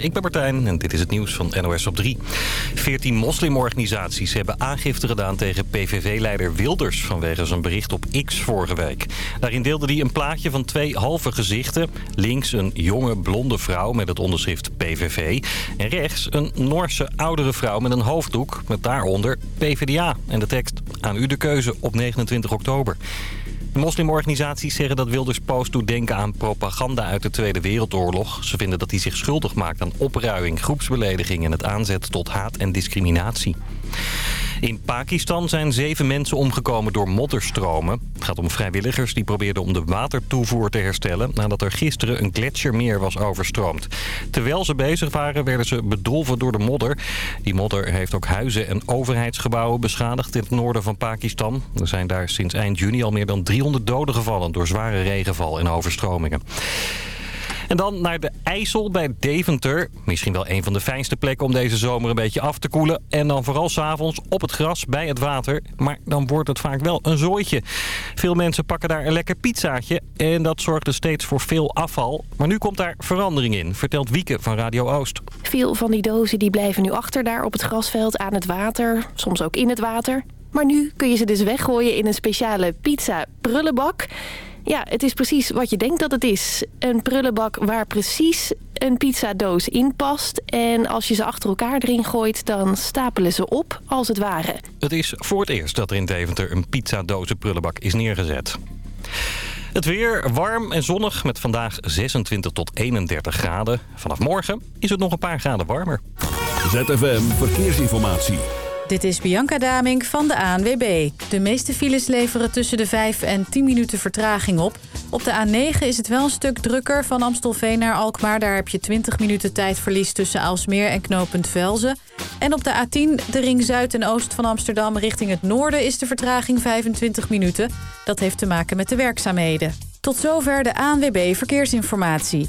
Ik ben Martijn en dit is het nieuws van NOS op 3. Veertien moslimorganisaties hebben aangifte gedaan tegen PVV-leider Wilders... vanwege zijn bericht op X vorige week. Daarin deelde hij een plaatje van twee halve gezichten. Links een jonge blonde vrouw met het onderschrift PVV. En rechts een Noorse oudere vrouw met een hoofddoek met daaronder PvdA. En de tekst aan u de keuze op 29 oktober. Moslimorganisaties zeggen dat Wilders post doet denken aan propaganda uit de Tweede Wereldoorlog. Ze vinden dat hij zich schuldig maakt aan opruiing, groepsbelediging en het aanzet tot haat en discriminatie. In Pakistan zijn zeven mensen omgekomen door modderstromen. Het gaat om vrijwilligers die probeerden om de watertoevoer te herstellen... nadat er gisteren een gletsjermeer was overstroomd. Terwijl ze bezig waren werden ze bedolven door de modder. Die modder heeft ook huizen en overheidsgebouwen beschadigd in het noorden van Pakistan. Er zijn daar sinds eind juni al meer dan 300 doden gevallen... door zware regenval en overstromingen. En dan naar de IJssel bij Deventer. Misschien wel een van de fijnste plekken om deze zomer een beetje af te koelen. En dan vooral s'avonds op het gras bij het water. Maar dan wordt het vaak wel een zooitje. Veel mensen pakken daar een lekker pizzaatje. En dat zorgt er steeds voor veel afval. Maar nu komt daar verandering in, vertelt Wieke van Radio Oost. Veel van die dozen die blijven nu achter daar op het grasveld aan het water. Soms ook in het water. Maar nu kun je ze dus weggooien in een speciale pizza-prullenbak... Ja, het is precies wat je denkt dat het is. Een prullenbak waar precies een pizzadoos in past. En als je ze achter elkaar erin gooit, dan stapelen ze op als het ware. Het is voor het eerst dat er in Deventer een pizzadozen prullenbak is neergezet. Het weer warm en zonnig met vandaag 26 tot 31 graden. Vanaf morgen is het nog een paar graden warmer. ZFM Verkeersinformatie. Dit is Bianca Daming van de ANWB. De meeste files leveren tussen de 5 en 10 minuten vertraging op. Op de A9 is het wel een stuk drukker van Amstelveen naar Alkmaar. Daar heb je 20 minuten tijdverlies tussen Aalsmeer en knooppunt Velzen. En op de A10, de ring zuid en oost van Amsterdam richting het noorden... is de vertraging 25 minuten. Dat heeft te maken met de werkzaamheden. Tot zover de ANWB Verkeersinformatie.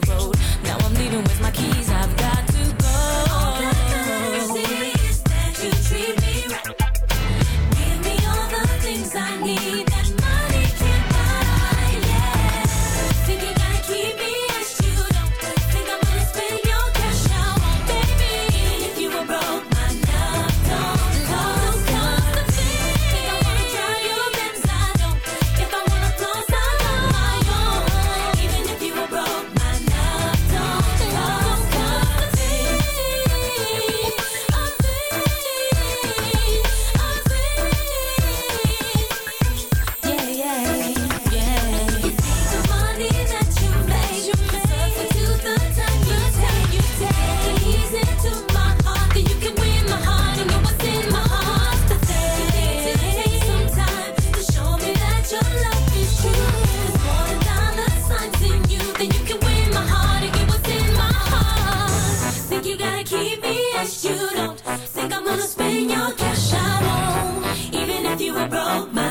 don't think I'm gonna spend your cash, I won't. Even if you were broke, my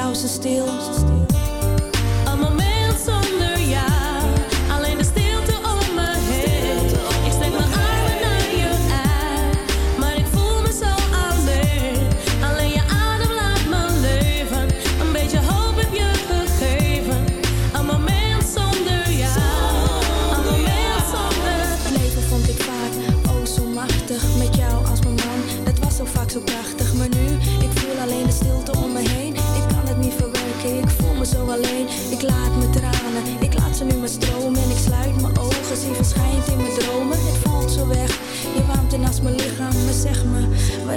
jou zo stil.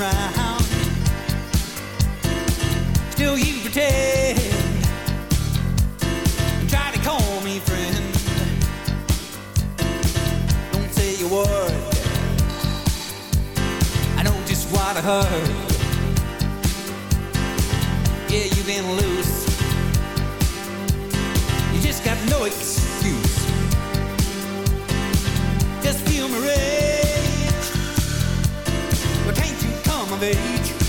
around. Still you pretend. Try to call me friend. Don't say a word. I know just what I heard. Yeah, you've been loose. You just got no excuse. of age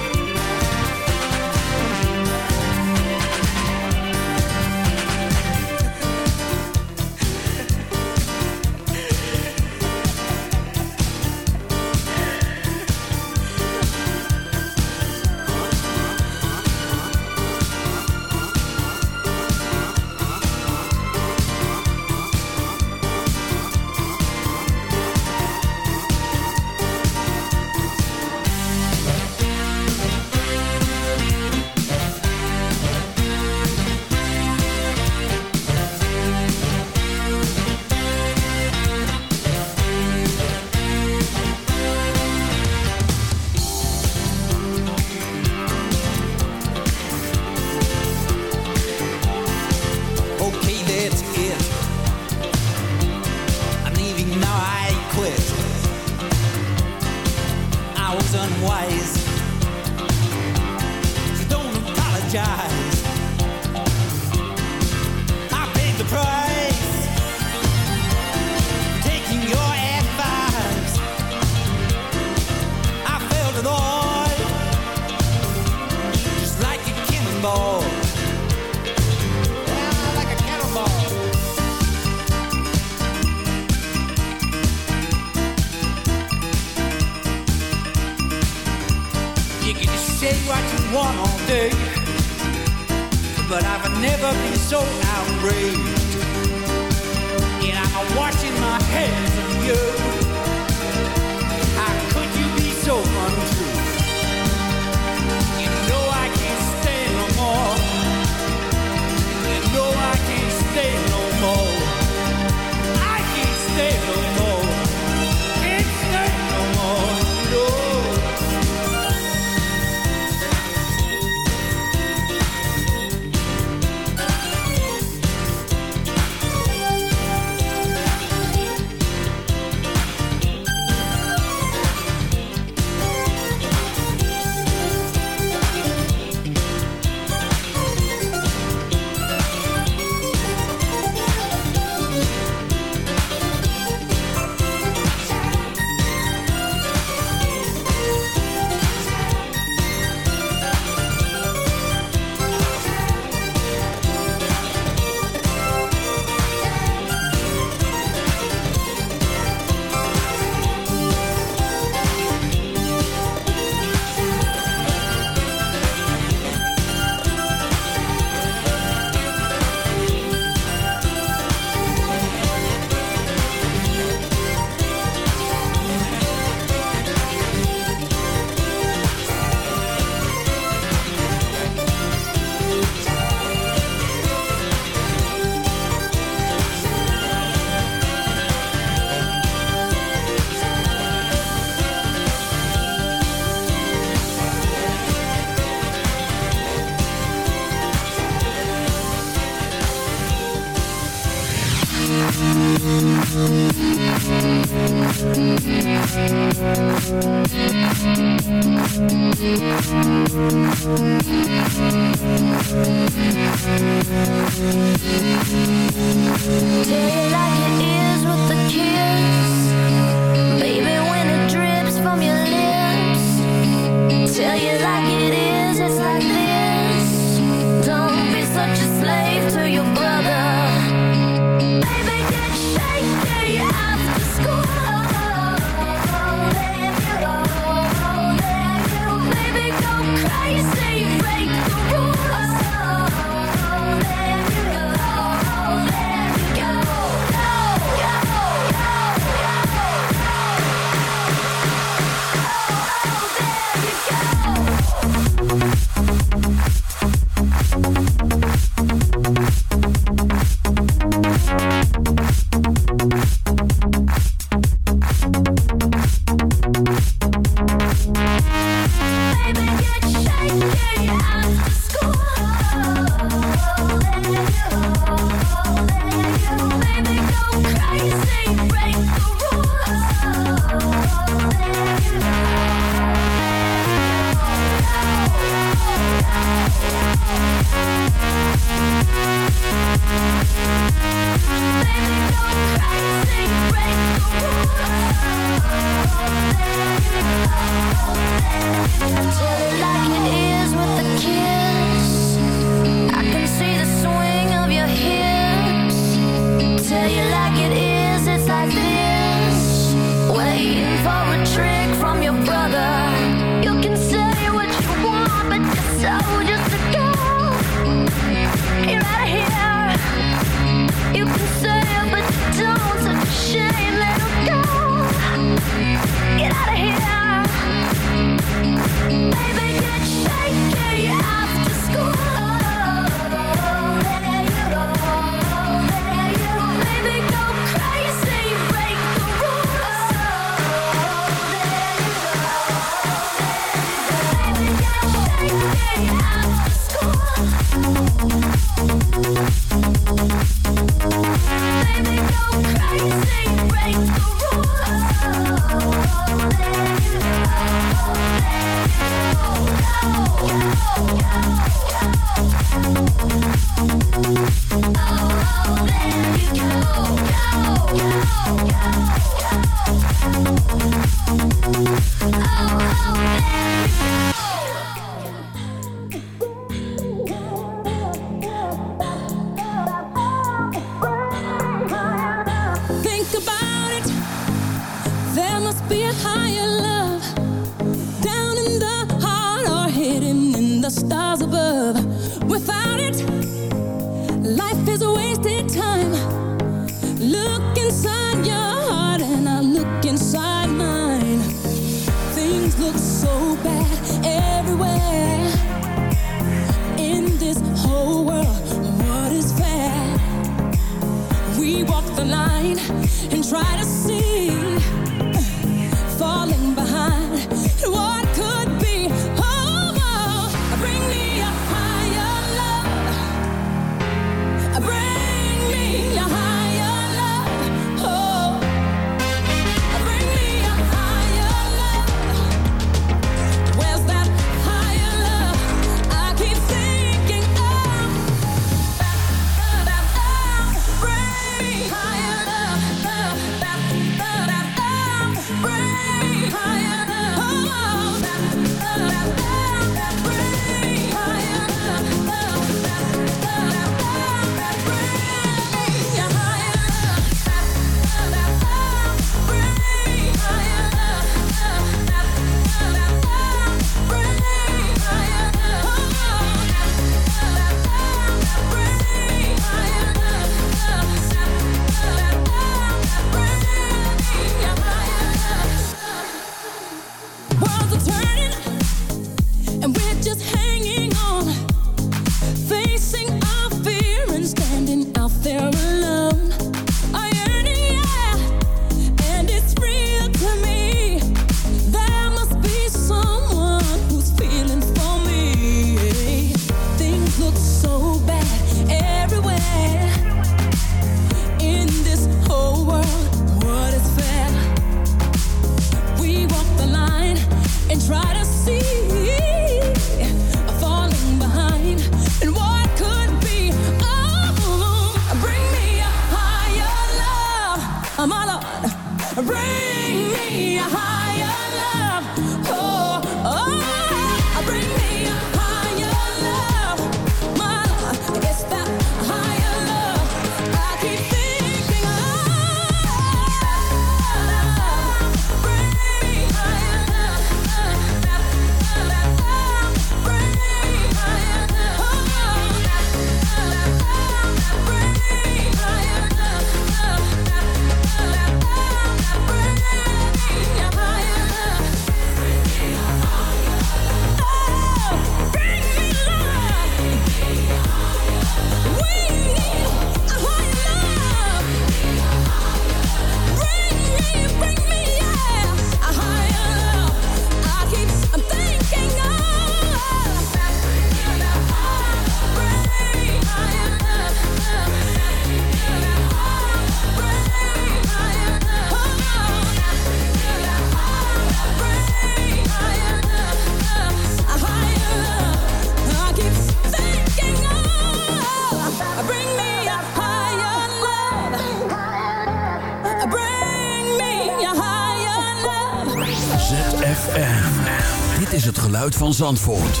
is het geluid van Zandvoort.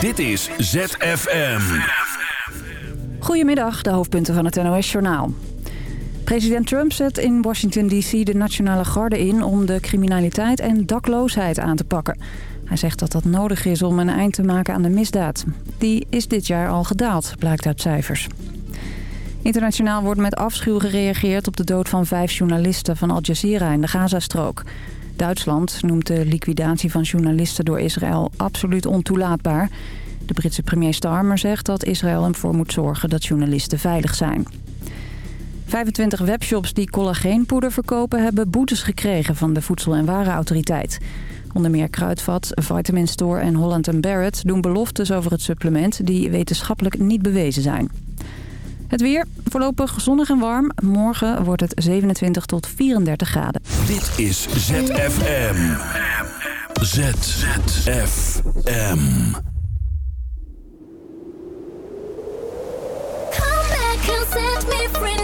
Dit is ZFM. Goedemiddag, de hoofdpunten van het NOS-journaal. President Trump zet in Washington D.C. de Nationale Garde in... om de criminaliteit en dakloosheid aan te pakken. Hij zegt dat dat nodig is om een eind te maken aan de misdaad. Die is dit jaar al gedaald, blijkt uit cijfers. Internationaal wordt met afschuw gereageerd op de dood van vijf journalisten van Al Jazeera in de Gazastrook. Duitsland noemt de liquidatie van journalisten door Israël absoluut ontoelaatbaar. De Britse premier Starmer zegt dat Israël ervoor moet zorgen dat journalisten veilig zijn. 25 webshops die collageenpoeder verkopen hebben boetes gekregen van de Voedsel- en Warenautoriteit. Onder meer Kruidvat, Vitamin Store en Holland Barrett doen beloftes over het supplement die wetenschappelijk niet bewezen zijn. Het weer, voorlopig zonnig en warm. Morgen wordt het 27 tot 34 graden. Dit is ZFM. ZFM. Come back and set me free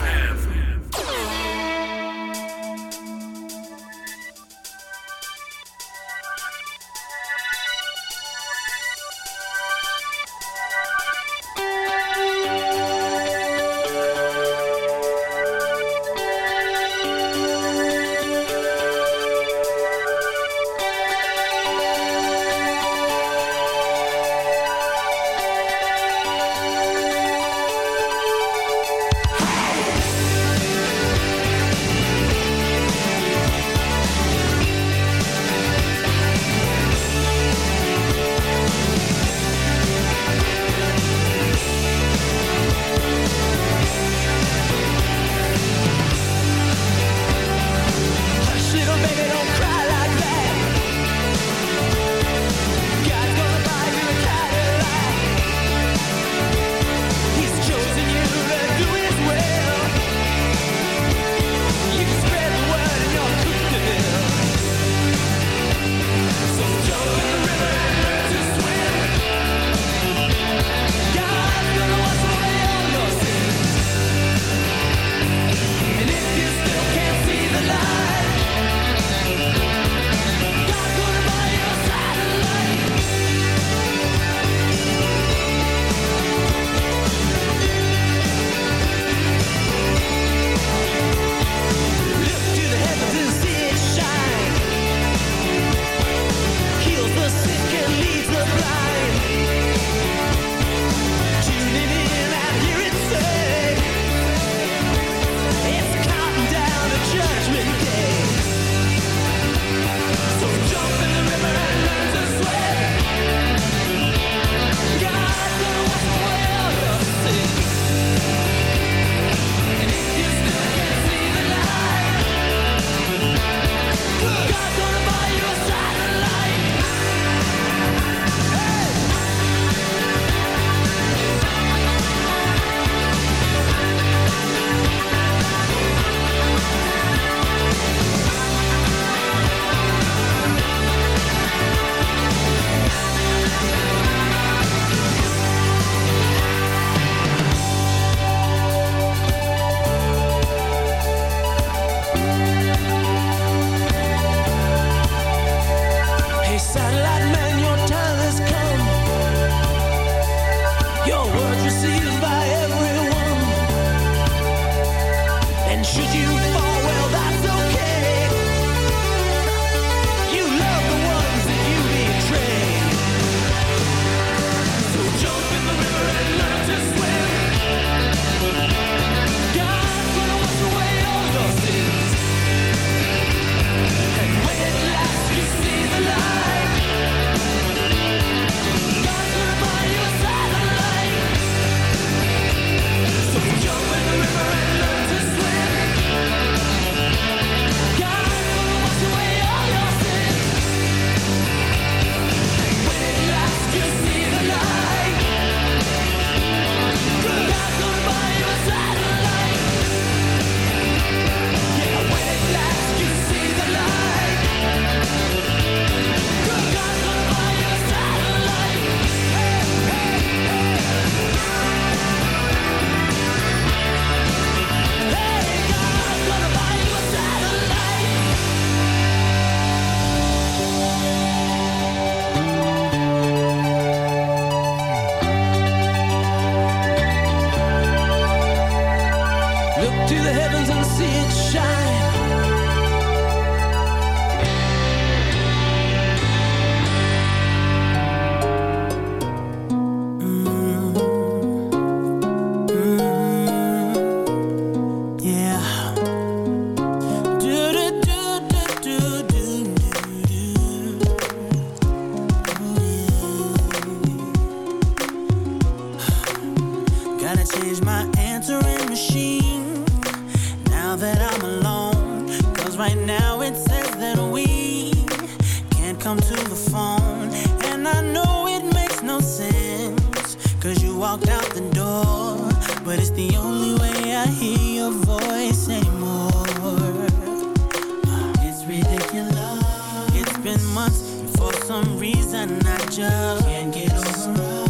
reason I just can't get over.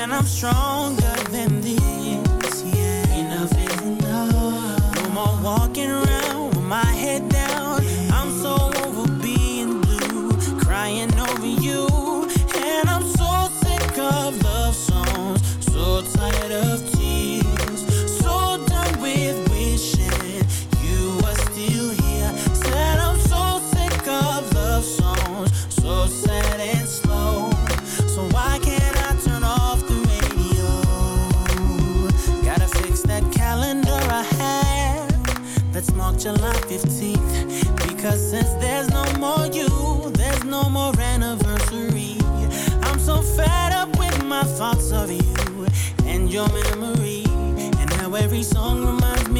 And I'm stronger than this. Yeah. Enough is enough. No more walking around. thoughts of you and your memory, and how every song reminds me.